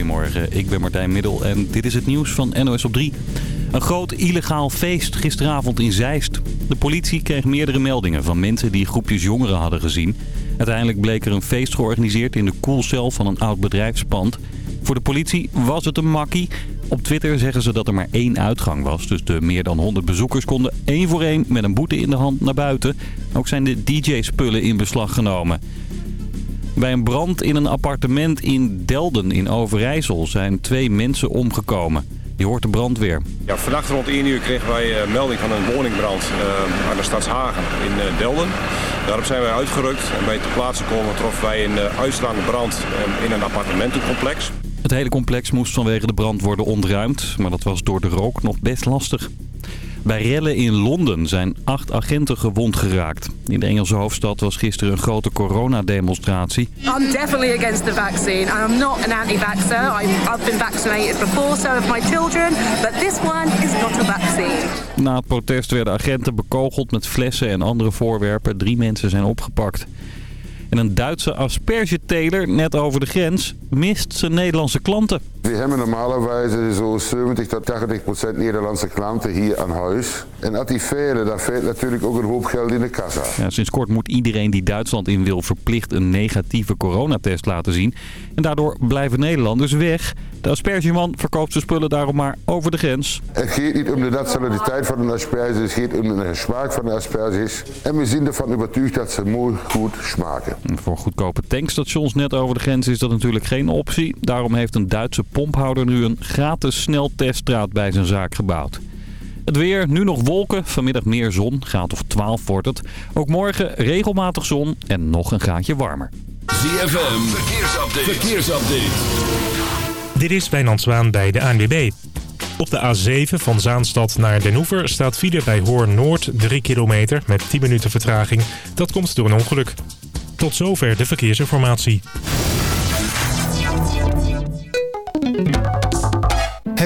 Goedemorgen, ik ben Martijn Middel en dit is het nieuws van NOS op 3. Een groot illegaal feest gisteravond in Zeist. De politie kreeg meerdere meldingen van mensen die groepjes jongeren hadden gezien. Uiteindelijk bleek er een feest georganiseerd in de koelcel van een oud bedrijfspand. Voor de politie was het een makkie. Op Twitter zeggen ze dat er maar één uitgang was. Dus de meer dan 100 bezoekers konden één voor één met een boete in de hand naar buiten. Ook zijn de DJ-spullen in beslag genomen. Bij een brand in een appartement in Delden in Overijssel zijn twee mensen omgekomen. Je hoort de brandweer. Ja, vannacht rond 1 uur kregen wij uh, melding van een woningbrand uh, aan de Stadshagen in uh, Delden. Daarop zijn wij uitgerukt en bij ter plaatse komen troffen wij een uitslaande brand in een appartementencomplex. Het hele complex moest vanwege de brand worden ontruimd, maar dat was door de rook nog best lastig. Bij rellen in Londen zijn acht agenten gewond geraakt. In de Engelse hoofdstad was gisteren een grote coronademonstratie. I'm definitely against the vaccine I'm not an anti-vaxxer. I've been vaccinated before, so have my children, but this one is not a vaccine. Na het protest werden agenten bekogeld met flessen en andere voorwerpen. Drie mensen zijn opgepakt. En een Duitse aspergeteler net over de grens mist zijn Nederlandse klanten. We hebben normalerweise zo 70 tot 80 procent Nederlandse klanten hier aan huis. En als die velen, dan veelt natuurlijk ook een hoop geld in de kassa. Ja, sinds kort moet iedereen die Duitsland in wil verplicht een negatieve coronatest laten zien. En daardoor blijven Nederlanders weg. De aspergeman verkoopt zijn spullen daarom maar over de grens. Het gaat niet om de nationaliteit van de asperges, het gaat om de smaak van de asperges. En we zijn ervan overtuigd dat ze mooi goed smaken. Voor goedkope tankstations net over de grens is dat natuurlijk geen optie. Daarom heeft een Duitse pomphouder nu een gratis snelteststraat bij zijn zaak gebouwd. Het weer, nu nog wolken, vanmiddag meer zon, graad of 12 wordt het. Ook morgen regelmatig zon en nog een graadje warmer. ZFM, verkeersupdate. verkeersupdate. Dit is Wijnand Zwaan bij de ANWB. Op de A7 van Zaanstad naar Den Hoever staat file bij Hoorn Noord 3 kilometer met 10 minuten vertraging. Dat komt door een ongeluk. Tot zover de verkeersinformatie.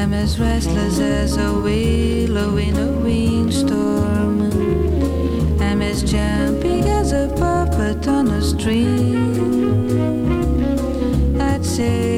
I'm as restless as a willow in a windstorm. I'm as jumping as a puppet on a string. I'd say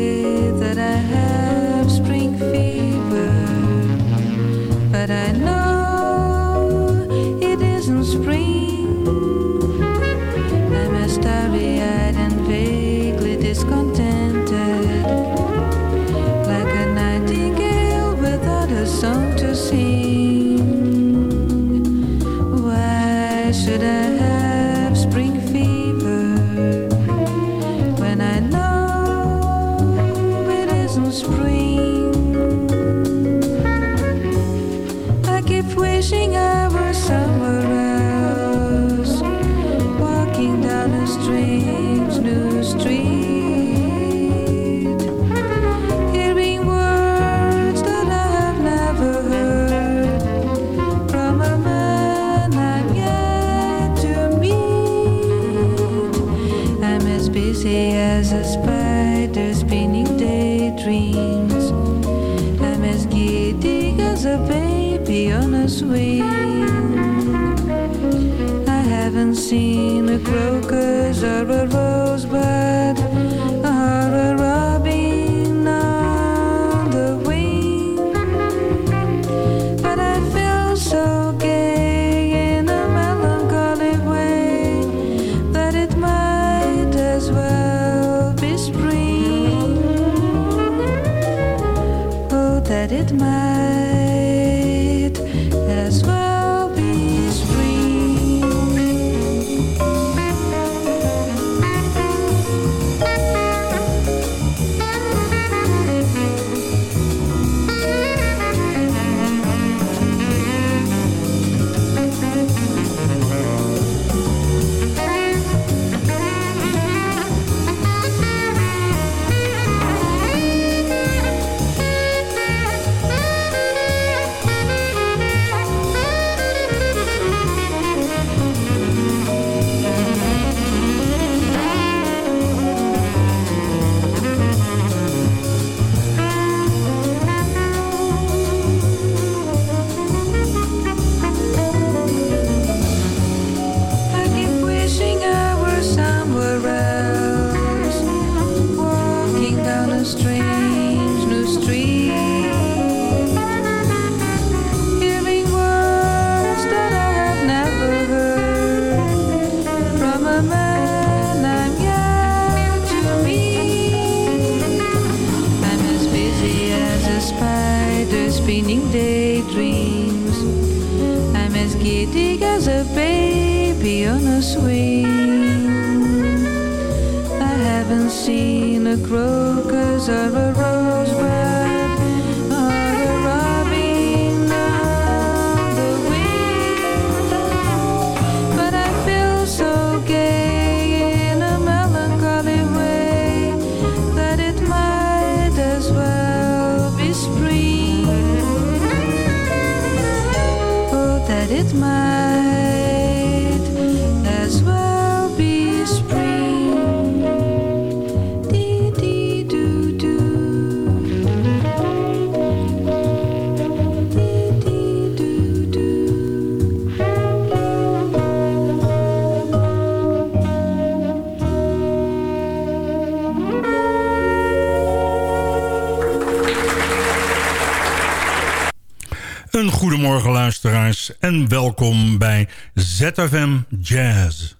en welkom bij ZFM Jazz.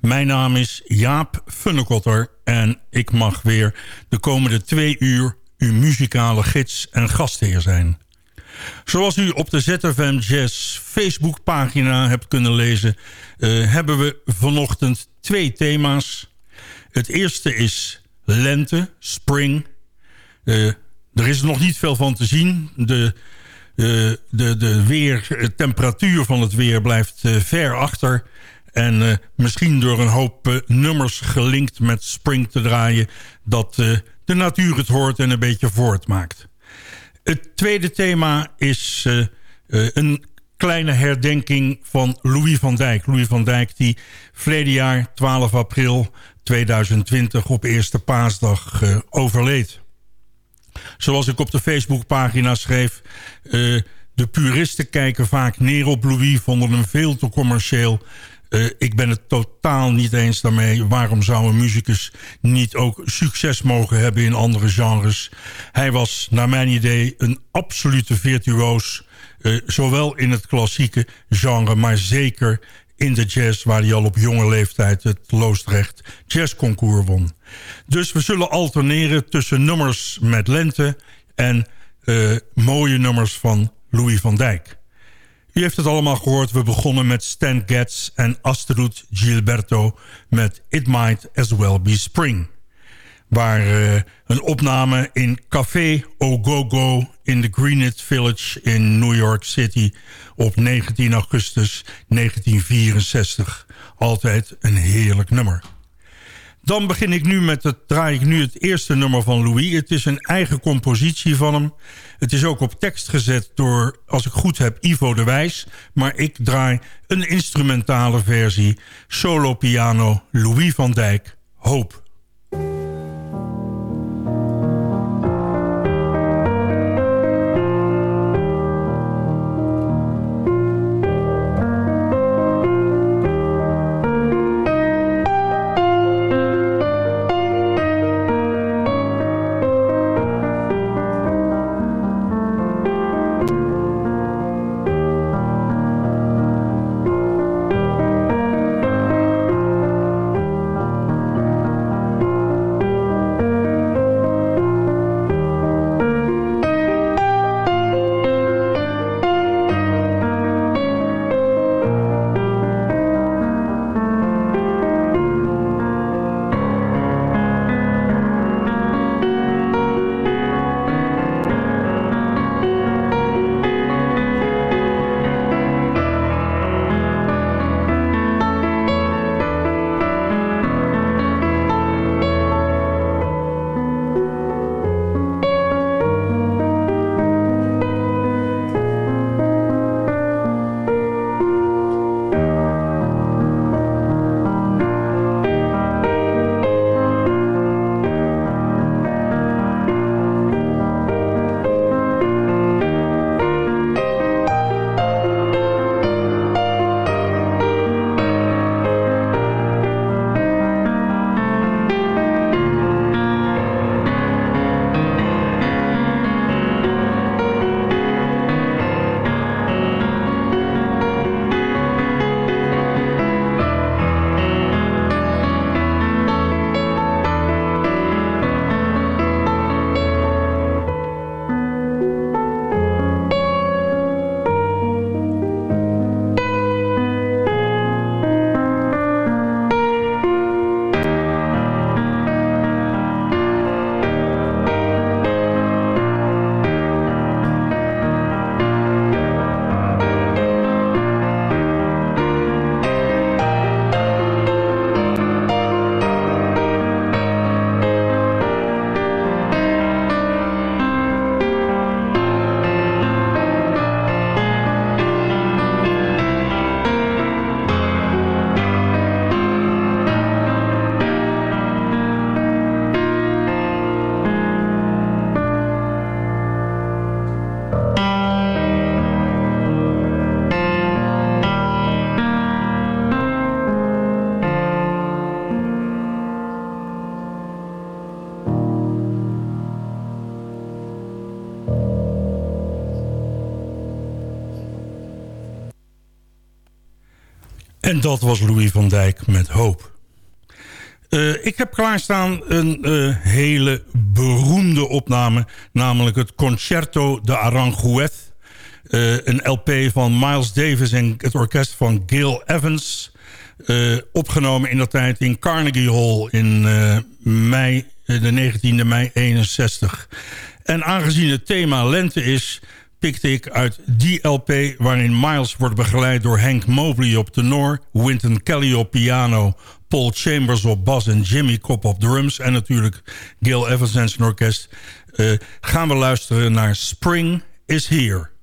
Mijn naam is Jaap Funnekotter en ik mag weer de komende twee uur uw muzikale gids en gastheer zijn. Zoals u op de ZFM Jazz Facebookpagina hebt kunnen lezen... eh, hebben we vanochtend twee thema's. Het eerste is lente, spring. Eh, er is nog niet veel van te zien. De, de, de weer, de temperatuur van het weer blijft eh, ver achter... En eh, misschien door een hoop eh, nummers gelinkt met spring te draaien... dat eh, de natuur het hoort en een beetje voortmaakt. Het tweede thema is eh, eh, een kleine herdenking van Louis van Dijk. Louis van Dijk die verleden jaar 12 april 2020 op eerste paasdag eh, overleed. Zoals ik op de Facebookpagina schreef... eh, de puristen kijken vaak neer op Louis, vonden hem veel te commercieel... Eh, ik ben het totaal niet eens daarmee. Waarom zou een niet ook succes mogen hebben in andere genres? Hij was, naar mijn idee, een absolute virtuoos. eh, zowel in het klassieke genre, maar zeker in de jazz... waar hij al op jonge leeftijd het Loosdrecht Jazzconcours won. Dus we zullen alterneren tussen nummers met lente... en eh, mooie nummers van Louis van Dijk. U heeft het allemaal gehoord. We begonnen met Stan Getz en Astrud Gilberto met It Might As Well Be Spring. Waar uh, een opname in Café Ogogo in de Greenwich Village in New York City op 19 augustus 1964. Altijd een heerlijk nummer. Dan begin ik nu met het, draai ik nu het eerste nummer van Louis. Het is een eigen compositie van hem. Het is ook op tekst gezet door, als ik goed heb, Ivo de Wijs. Maar ik draai een instrumentale versie. Solo piano, Louis van Dijk, Hoop. En dat was Louis van Dijk met Hoop. Eh, ik heb klaarstaan een eh, hele beroemde opname... namelijk het Concerto de Aranjuez. Eh, een LP van Miles Davis en het orkest van Gil Evans... opgenomen in dat tijd in Carnegie Hall in mei, de 19e mei 61. En aangezien het thema lente is pikte ik uit die LP... waarin Miles wordt begeleid door Hank Mobley op tenor... Wynton Kelly op piano... Paul Chambers op bas en Jimmy Cobb op drums... en natuurlijk Gil Evans en zijn orkest... Uh, gaan we luisteren naar Spring is Here...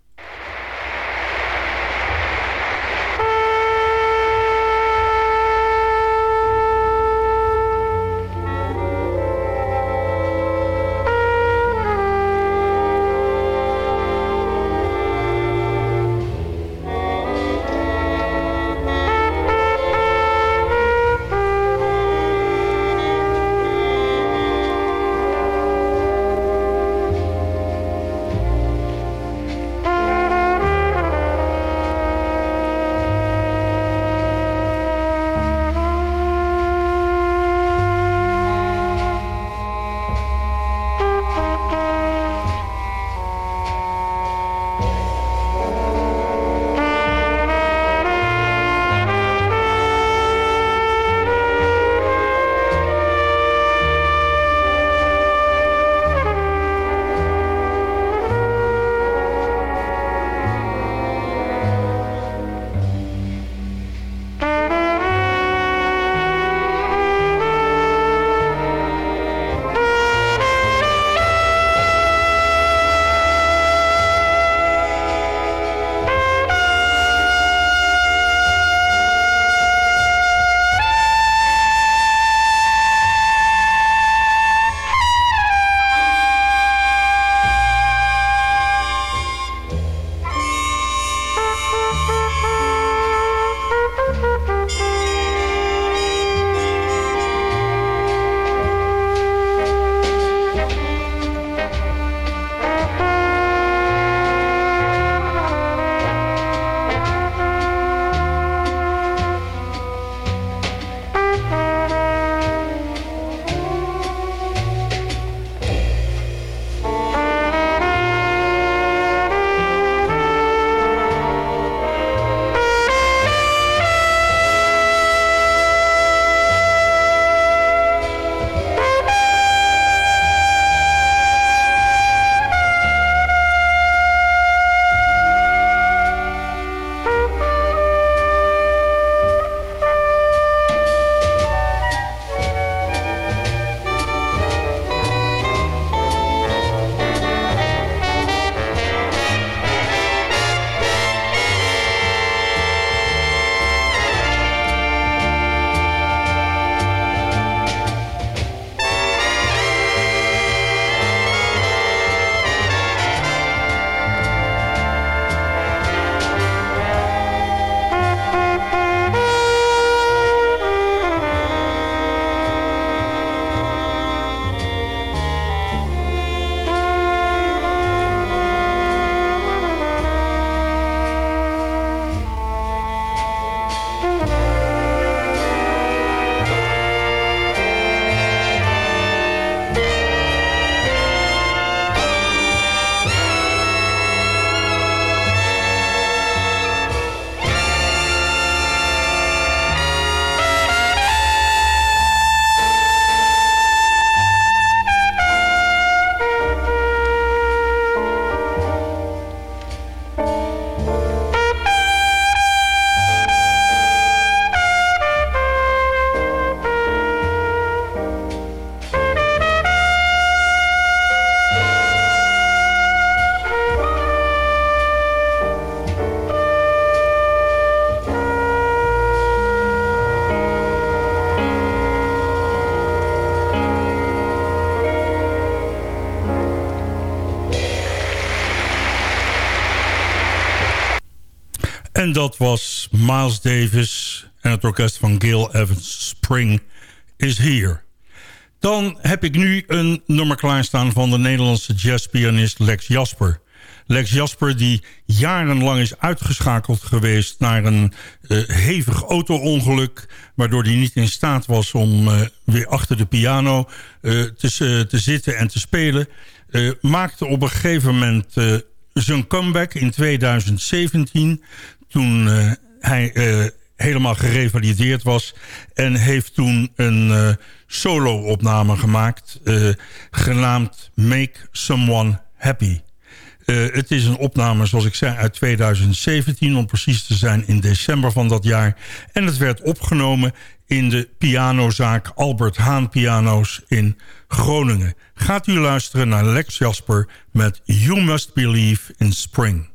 dat was Miles Davis en het orkest van Gil Evans. Spring is Here. Dan heb ik nu een nummer klaarstaan van de Nederlandse jazzpianist Lex Jasper. Lex Jasper die jarenlang is uitgeschakeld geweest naar een uh, hevig auto-ongeluk... waardoor hij niet in staat was om uh, weer achter de piano uh, te, te, zitten en te spelen... maakte op een gegeven moment zijn comeback in 2017... toen hij helemaal gerevalideerd was... en heeft toen een solo-opname gemaakt... genaamd Make Someone Happy... Het is een opname, zoals ik zei, uit 2017... om precies te zijn in december van dat jaar. En het werd opgenomen in de pianozaak Albert Haan Piano's in Groningen. Gaat u luisteren naar Lex Jasper met You Must Believe in Spring.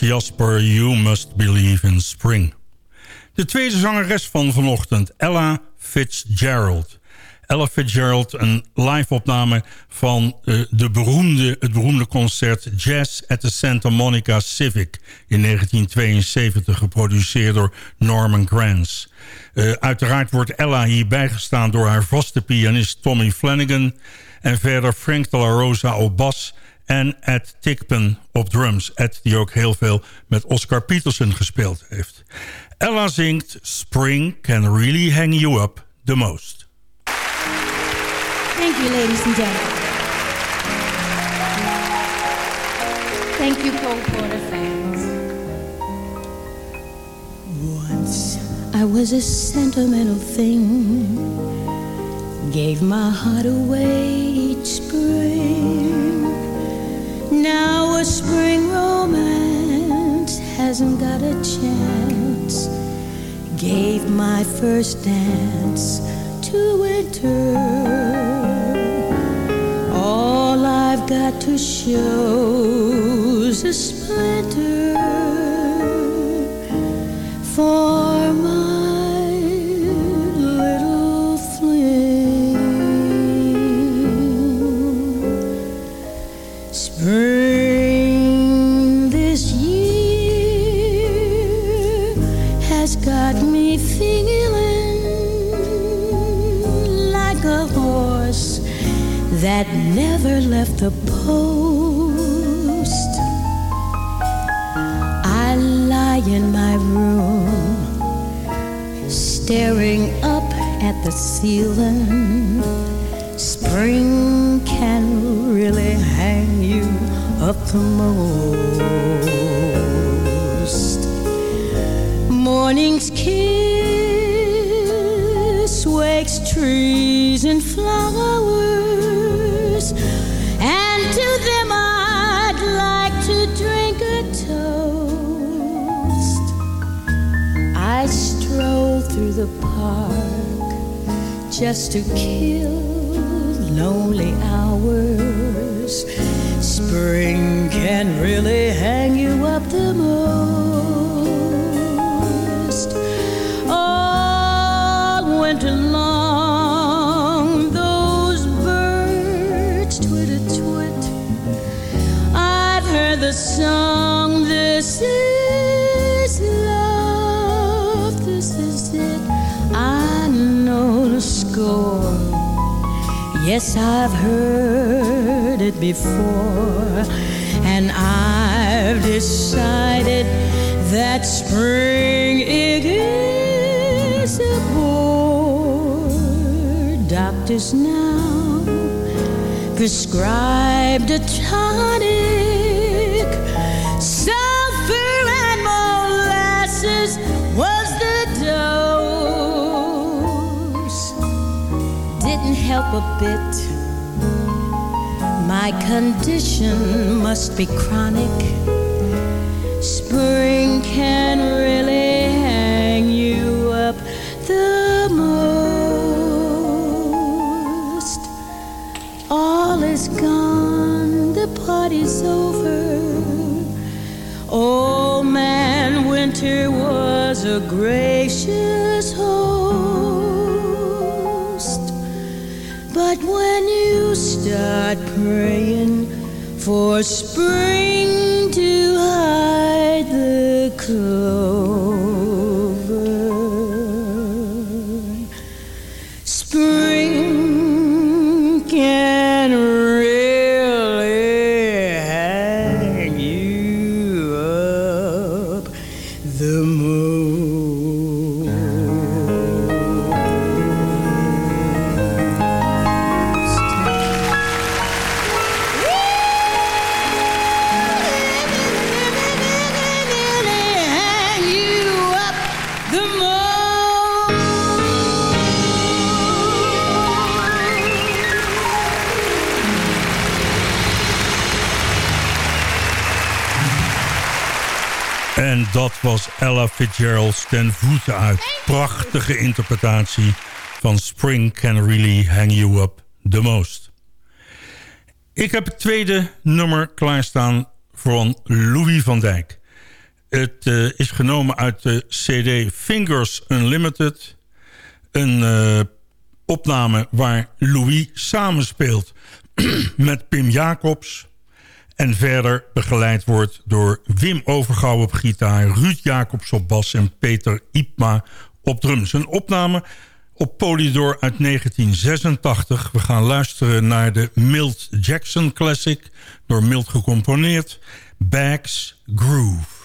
Jasper, You Must Believe in Spring. De tweede zangeres van vanochtend, Ella Fitzgerald. Ella Fitzgerald, een live-opname van uh, de beroemde, het beroemde concert Jazz at the Santa Monica Civic in 1972, geproduceerd door Norman Granz. Uh, uiteraard wordt Ella hier bijgestaan door haar vaste pianist Tommy Flanagan en verder Frank de la Rosa op bas en Ed Tickpen op drums. Ed die ook heel veel met Oscar Peterson gespeeld heeft. Ella zingt Spring Can Really Hang You Up The Most. Thank you, ladies and gentlemen. Thank you, Cole Porter fans. Once I was a sentimental thing, gave my heart away each spring. Now a spring romance hasn't got a chance. Gave my first dance to winter. All I've got to show's a left the post. I lie in my room, staring up at the ceiling. Spring can really hang you up the most. Just to kill lonely hours. Spring can really hang you up the most. All winter long, those birds twit a twit. I've heard the song, This is Yes, I've heard it before, and I've decided that spring it is a bore. Doctors now prescribed a tonic, help a bit. My condition must be chronic. Spring can really hang you up the most. All is gone, the party's over. Old man Winter was a gracious when you start praying for spring to hide the clover, En dat was Ella Fitzgerald ten voeten uit. Prachtige interpretatie van Spring Can Really Hang You Up The Most. Ik heb het tweede nummer klaarstaan van Louis van Dijk. Het eh, is genomen uit de CD Fingers Unlimited. Een eh, opname waar Louis samenspeelt met Pim Jacobs. En verder begeleid wordt door Wim Overgouw op gitaar... Ruud Jacobs op bas en Peter Ipma op drums. Een opname op Polydor uit 1986. We gaan luisteren naar de Milt Jackson Classic... door Milt gecomponeerd, Bags Groove.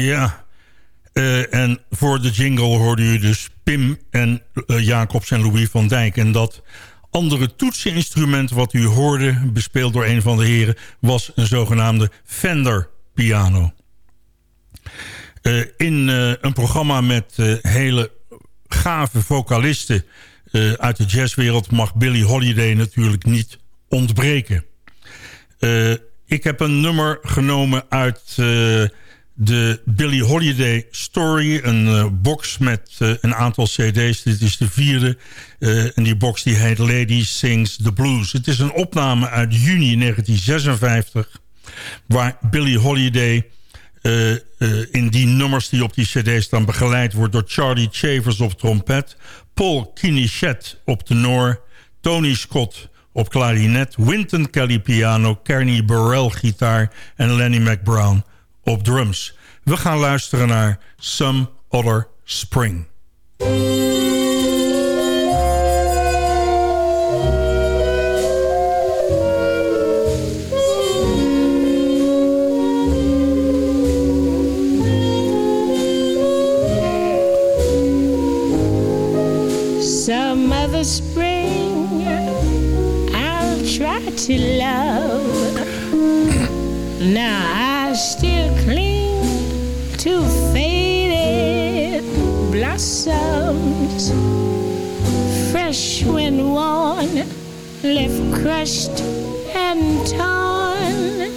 Ja, Eh, en voor de jingle hoorde u dus Pim en eh, Jacobs en Louis van Dijk. En dat andere toetseninstrument wat u hoorde, bespeeld door een van de heren... was een zogenaamde Fender piano. Eh, in een programma met hele gave vocalisten uit de jazzwereld... mag Billie Holiday natuurlijk niet ontbreken. Ik heb een nummer genomen uit de Billie Holiday Story. Een eh, box met eh, een aantal cd's. Dit is de vierde. Eh, en die box die heet Lady Sings the Blues. Het is een opname uit juni 1956. Waar Billie Holiday in die nummers die op die cd staan... begeleid wordt door Charlie Chavers op trompet... Paul Kinichet op tenor... Tony Scott op klarinet... Wynton Kelly piano... Kearney Burrell gitaar... en Lenny McBrown op drums. We gaan luisteren naar Some Other Spring. Some other spring I'll try to love. Now I still blossoms, fresh when worn, left crushed and torn,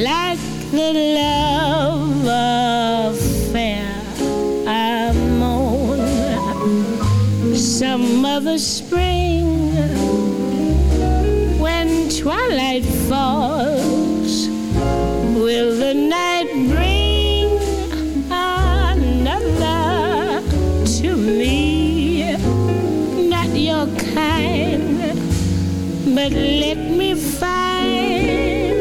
like the love affair I mourn some other spring when twilight falls will but let me find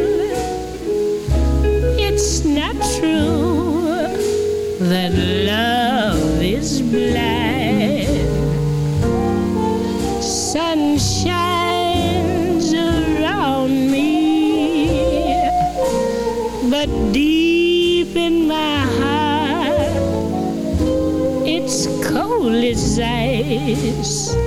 it's not true that love is blind sun shines around me, but deep in my heart, it's cold as ice.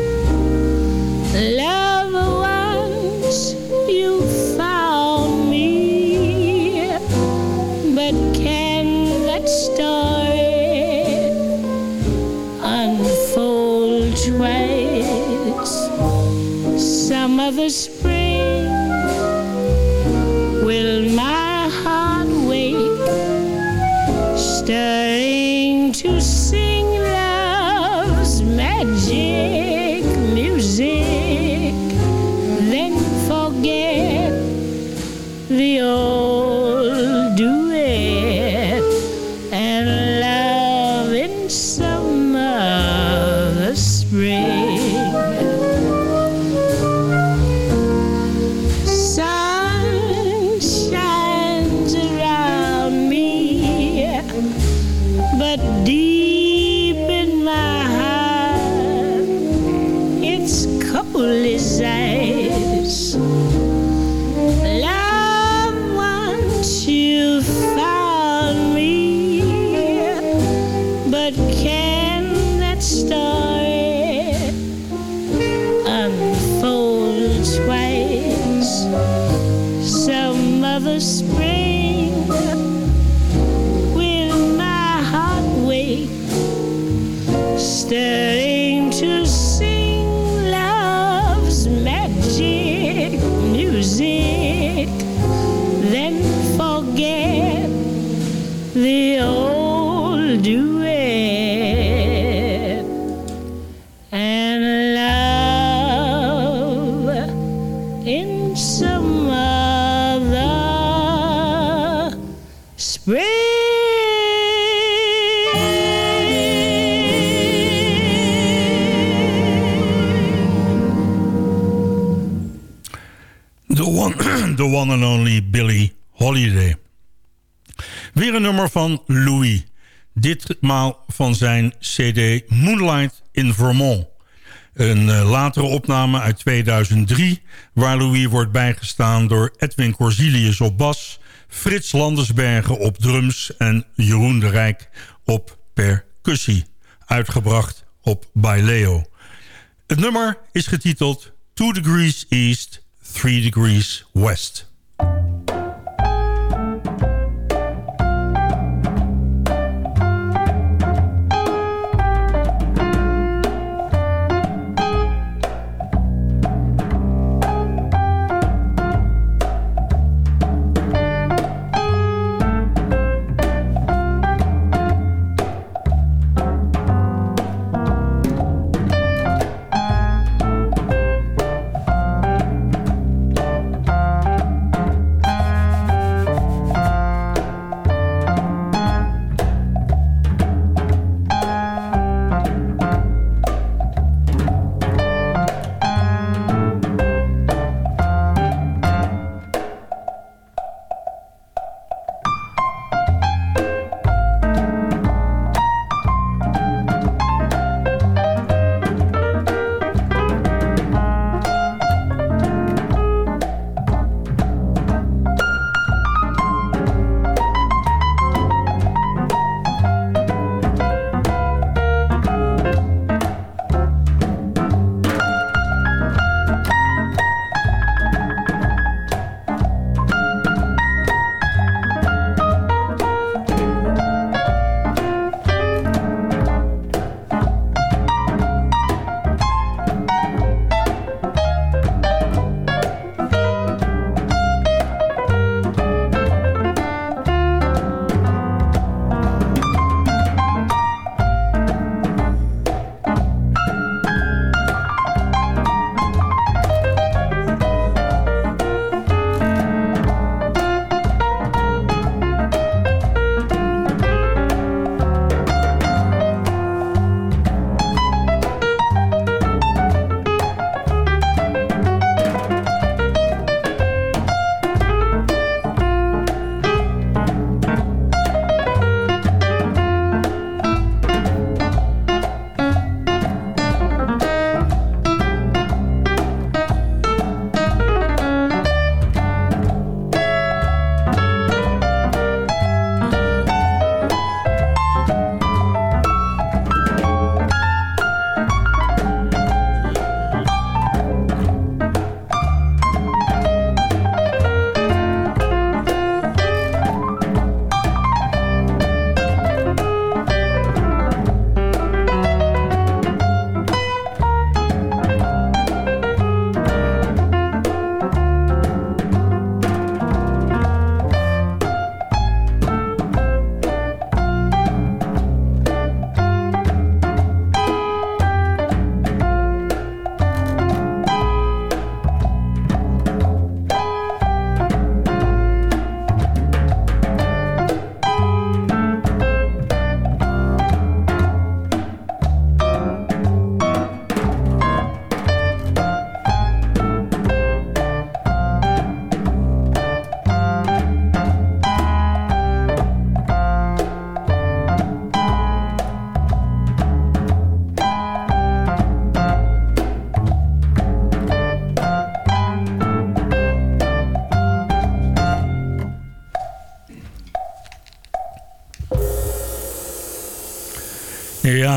Spring Ditmaal van zijn cd Moonlight in Vermont. Een eh, latere opname uit 2003... waar Louis wordt bijgestaan door Edwin Corsilius op bas... Frits Landersbergen op drums en Jeroen de Rijk op percussie. Uitgebracht op Baileo. Het nummer is getiteld 2 degrees east, 3 degrees west.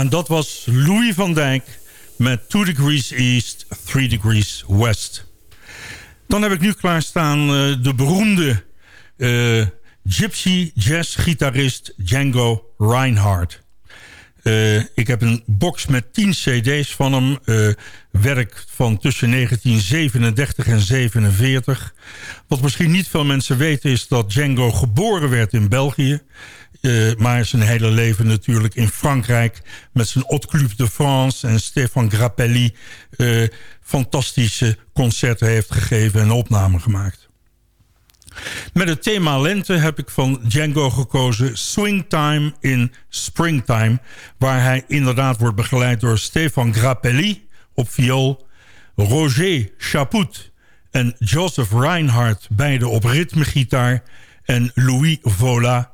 Dat was Louis van Dijk met 2 degrees east, 3 degrees west. Dan heb ik nu klaarstaan uh, de beroemde uh, gypsy jazz-gitarist Django Reinhardt. Uh, ik heb een box met 10 cd's van hem. Werk van tussen 1937 en 47. Wat misschien niet veel mensen weten is dat Django geboren werd in België. Uh, maar zijn hele leven natuurlijk in Frankrijk... met zijn Haute Club de France en Stefan Grappelli... Uh, fantastische concerten heeft gegeven en opnamen gemaakt. Met het thema lente heb ik van Django gekozen... Swingtime in Springtime... waar hij inderdaad wordt begeleid door Stefan Grappelli op viool... Roger Chaput en Joseph Reinhardt, beide op ritmegitaar... en Louis Vola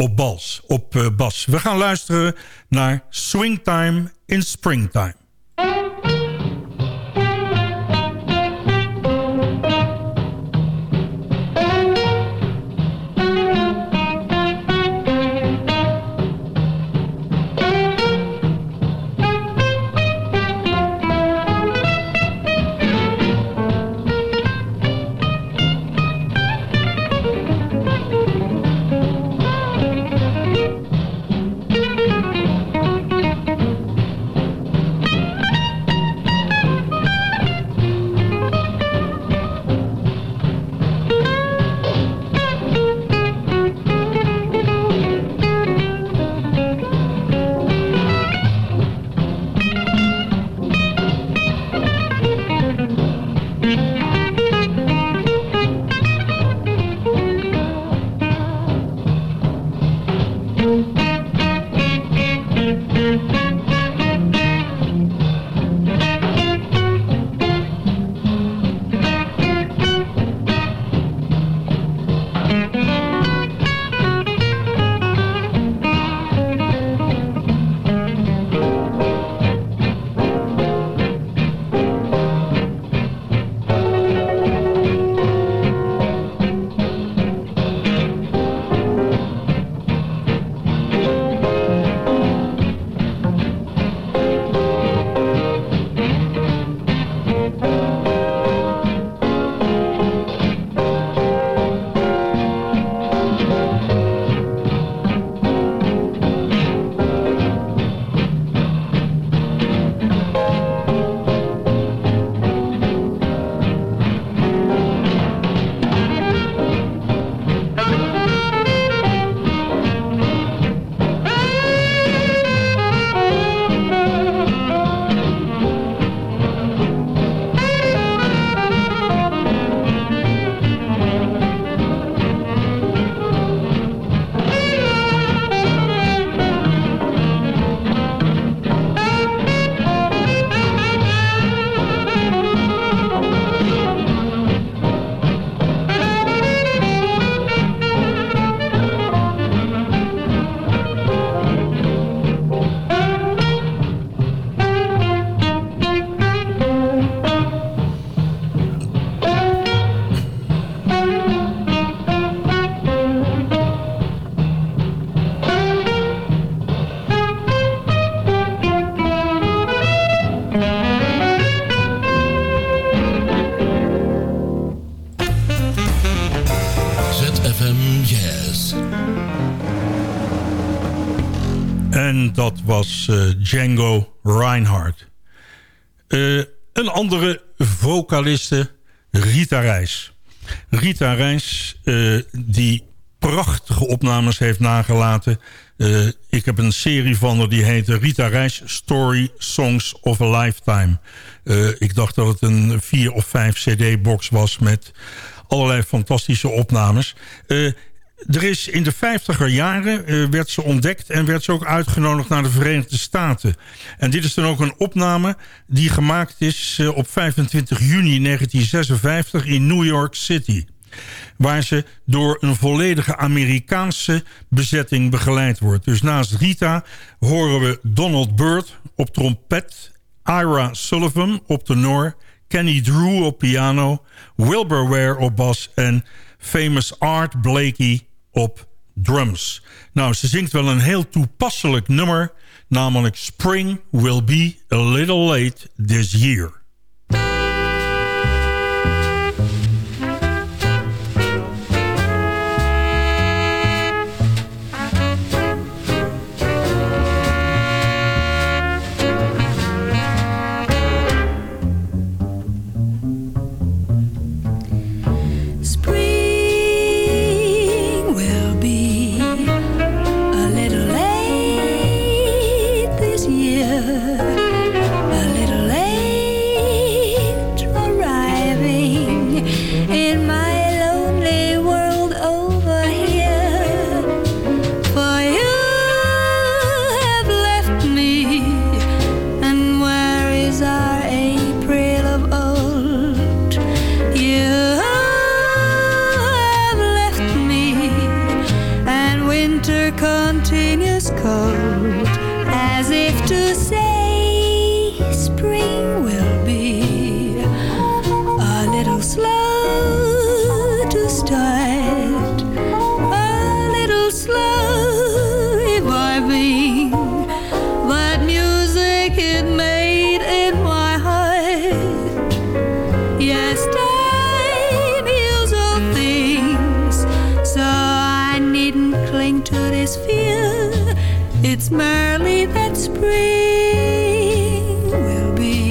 op, bas, op uh, bas. We gaan luisteren naar Swingtime in Springtime. Dat was eh, Django Reinhardt. Eh, een andere vocaliste, Rita Reis. Rita Reis, eh, die prachtige opnames heeft nagelaten. Ik heb een serie van haar die heet Rita Reis Story Songs of a Lifetime. Ik dacht dat het een vier of vijf cd-box was met allerlei fantastische opnames. Er is in de 50er jaren eh, werd ze ontdekt en werd ze ook uitgenodigd naar de Verenigde Staten. En dit is dan ook een opname die gemaakt is eh, op 25 juni 1956 in New York City. Waar ze door een volledige Amerikaanse bezetting begeleid wordt. Dus naast Rita horen we Donald Byrd op trompet... Ira Sullivan op tenor... Kenny Drew op piano... Wilbur Ware op bas en famous Art Blakey op drums. Nou, ze zingt wel een heel toepasselijk nummer... namelijk Spring Will Be A Little Late This Year. Cling to this fear. It's merely that spring will be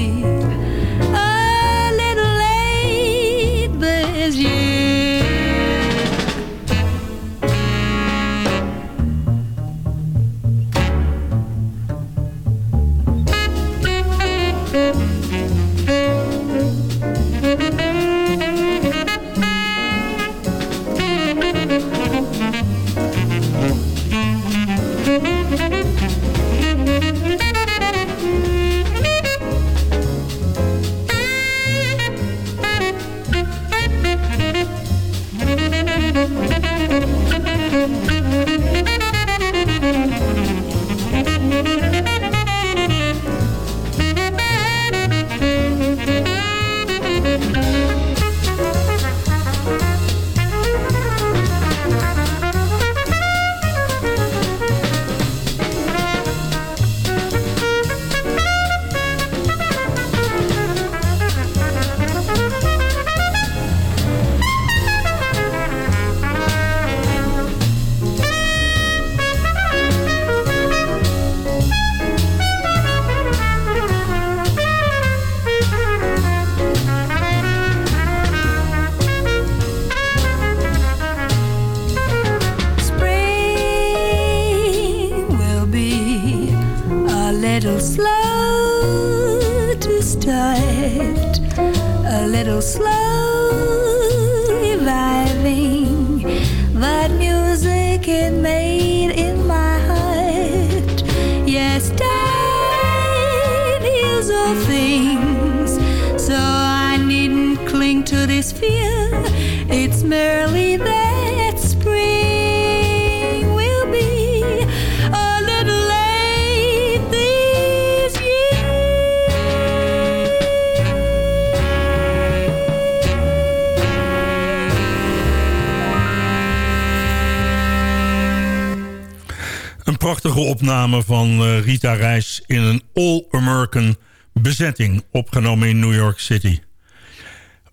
opname van eh, Rita Reis in een all-American bezetting, opgenomen in New York City.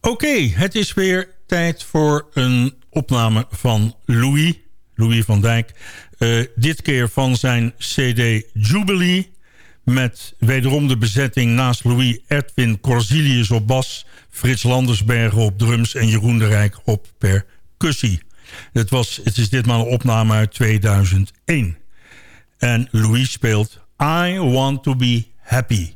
Oké, het is weer tijd voor een opname van Louis, Louis van Dijk. Eh, dit keer van zijn cd Jubilee. Met wederom de bezetting naast Louis Edwin Corzilius op bas... Frits Landersbergen op drums en Jeroen de Rijk op percussie. Het, was, het is ditmaal een opname uit 2001. En Louis speelt I Want To Be Happy.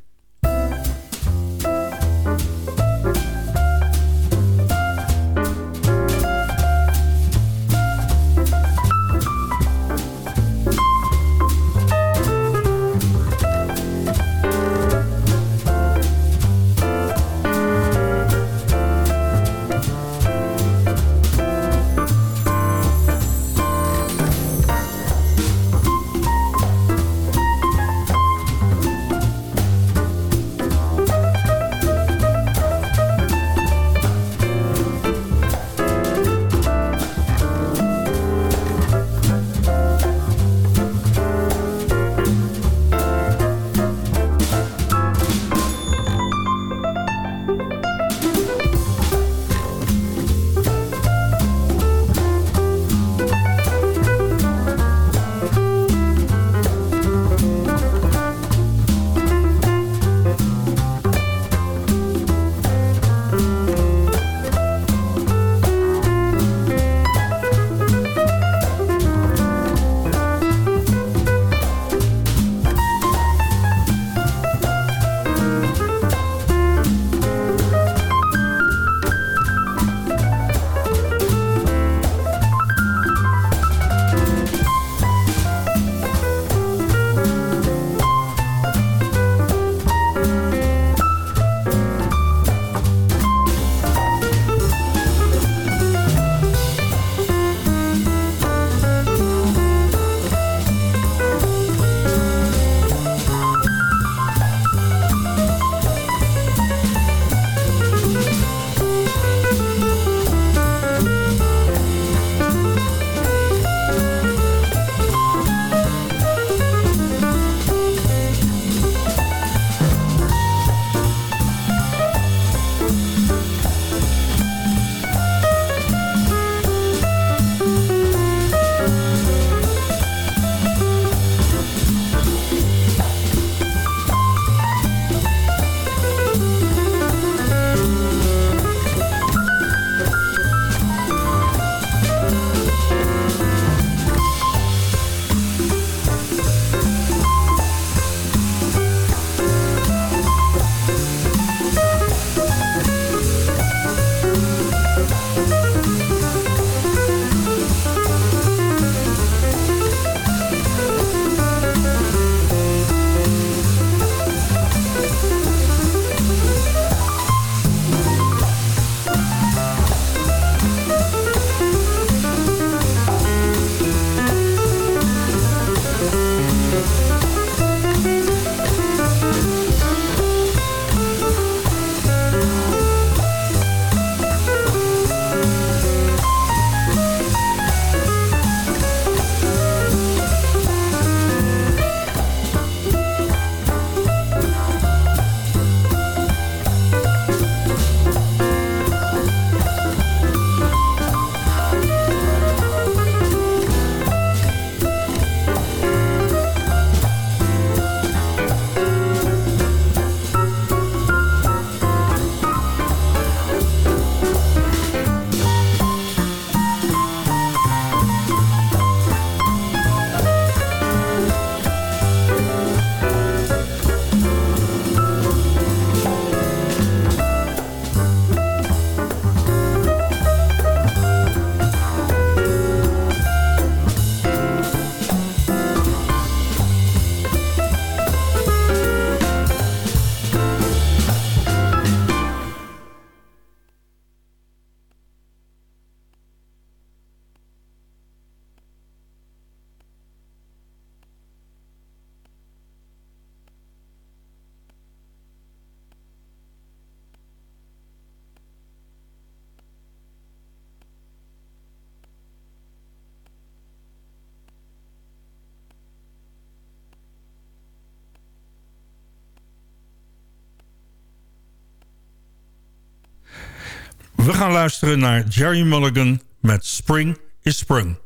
Luisteren naar Jerry Mulligan met Spring is Sprung.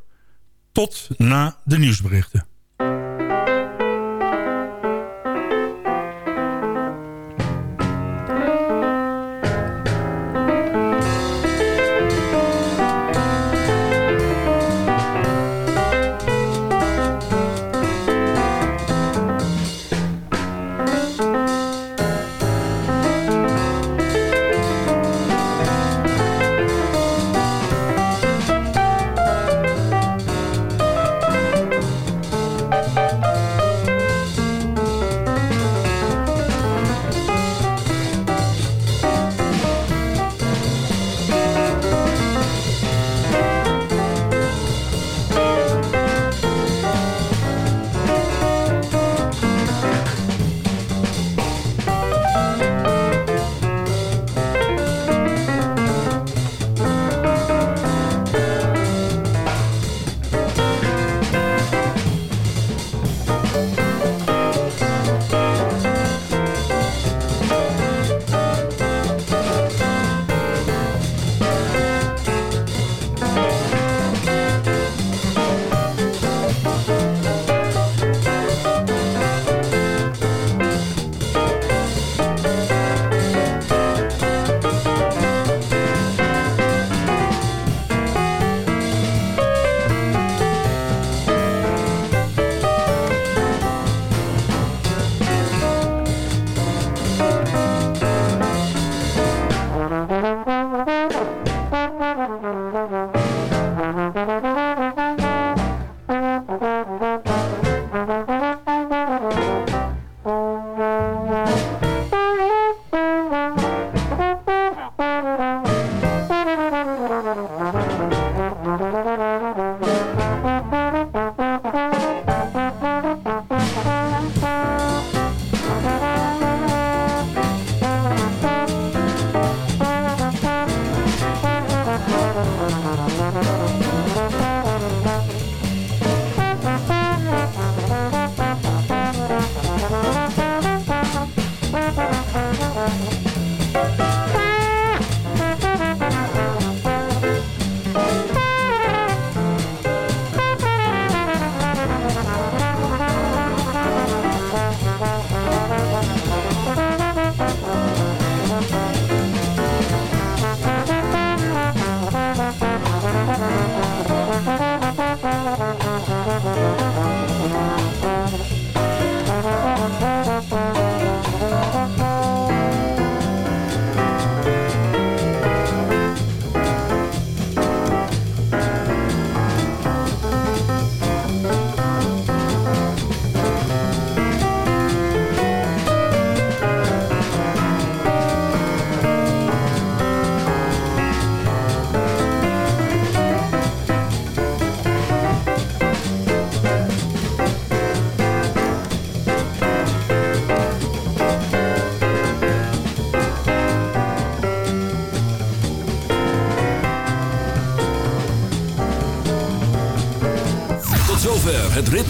Tot na de nieuwsberichten.